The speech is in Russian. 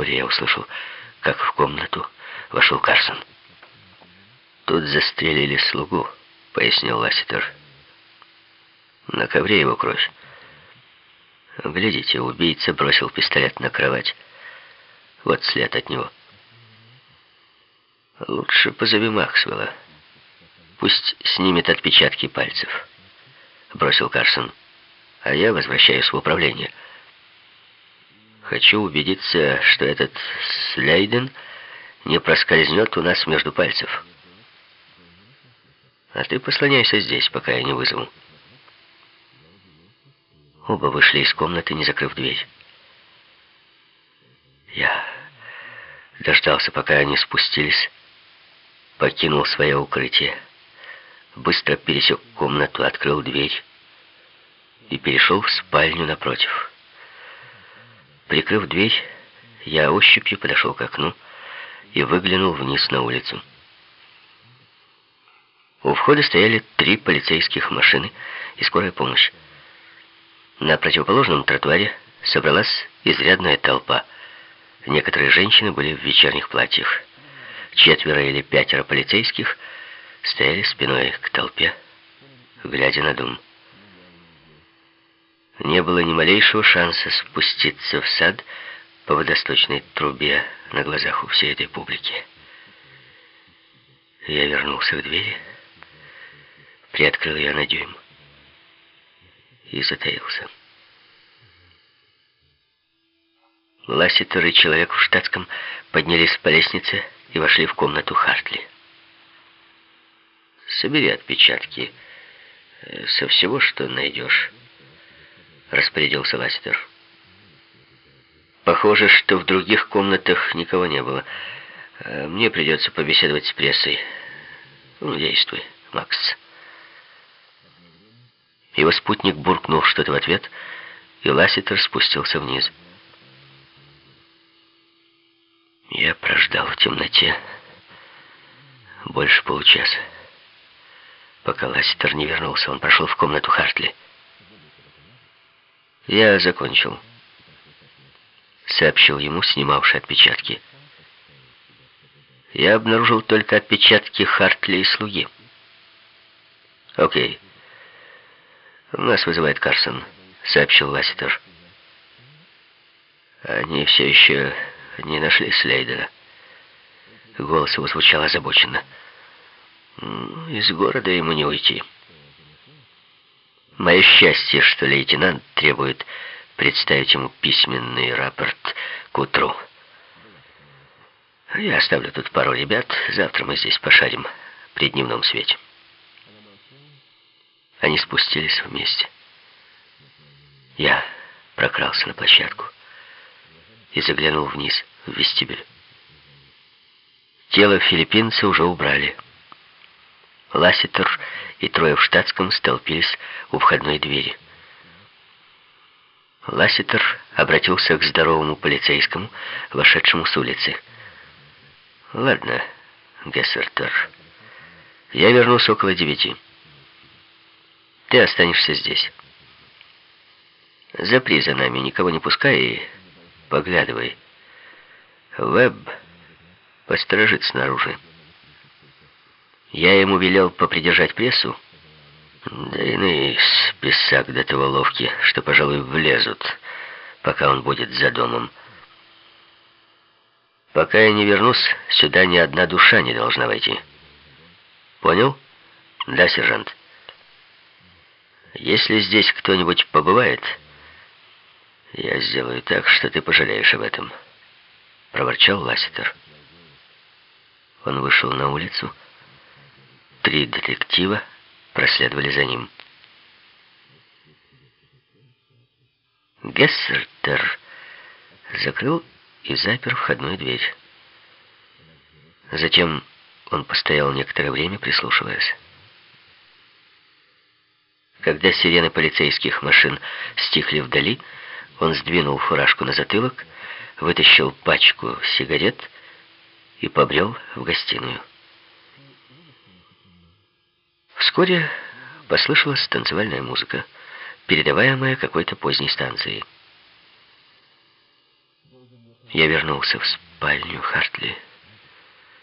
Вскоре я услышал, как в комнату вошел Карсон. «Тут застрелили слугу», — пояснил Ласситер. «На ковре его кровь». «Глядите, убийца бросил пистолет на кровать. Вот след от него». «Лучше позови Максвелла. Пусть снимет отпечатки пальцев», — бросил Карсон. «А я возвращаюсь в управление». Хочу убедиться, что этот Слейден не проскользнет у нас между пальцев. А ты послоняйся здесь, пока я не вызову. Оба вышли из комнаты, не закрыв дверь. Я дождался, пока они спустились, покинул свое укрытие, быстро пересек комнату, открыл дверь и перешел в спальню напротив. Прикрыв дверь, я ощупью подошел к окну и выглянул вниз на улицу. У входа стояли три полицейских машины и скорая помощь. На противоположном тротуаре собралась изрядная толпа. Некоторые женщины были в вечерних платьях. Четверо или пятеро полицейских стояли спиной к толпе, глядя на дом не было ни малейшего шанса спуститься в сад по водосточной трубе на глазах у всей этой публики. Я вернулся к двери, приоткрыл ее на дюйм и затаился. Ласситер и человек в штатском поднялись по лестнице и вошли в комнату Хартли. «Собери отпечатки э, со всего, что найдешь», распорядился Ластер. Похоже, что в других комнатах никого не было. Э, мне придется побеседовать с прессой. Ну, действуй, Макс. Его спутник буркнул что-то в ответ, и Ласситер спустился вниз. Я прождал в темноте больше получаса. Пока Ласситер не вернулся, он прошел в комнату Хартли. «Я закончил», — сообщил ему снимавший отпечатки. «Я обнаружил только отпечатки Хартли и слуги». «Окей. Нас вызывает Карсон», — сообщил Ласситер. «Они все еще не нашли Слейдера». Голос его звучал озабоченно. «Из города ему не уйти». Мое счастье, что лейтенант требует представить ему письменный рапорт к утру. Я оставлю тут пару ребят. Завтра мы здесь пошарим при дневном свете. Они спустились вместе. Я прокрался на площадку и заглянул вниз в вестибюль. Тело филиппинца уже убрали. Ласситер и трое в штатском столпились у входной двери. Ласситер обратился к здоровому полицейскому, вошедшему с улицы. «Ладно, Гессертер, я вернусь около девяти. Ты останешься здесь. Запри за нами, никого не пускай и поглядывай. Веб посторожит снаружи». Я ему велел попридержать прессу, да иные списак до того ловки, что, пожалуй, влезут, пока он будет за домом. Пока я не вернусь, сюда ни одна душа не должна войти. Понял? Да, сержант. Если здесь кто-нибудь побывает, я сделаю так, что ты пожалеешь об этом, проворчал Ласситер. Он вышел на улицу, Три детектива проследовали за ним. Гессертер закрыл и запер входную дверь. Затем он постоял некоторое время, прислушиваясь. Когда сирены полицейских машин стихли вдали, он сдвинул фуражку на затылок, вытащил пачку сигарет и побрел в гостиную. Вскоре послышалась танцевальная музыка, передаваемая какой-то поздней станцией. Я вернулся в спальню Хартли.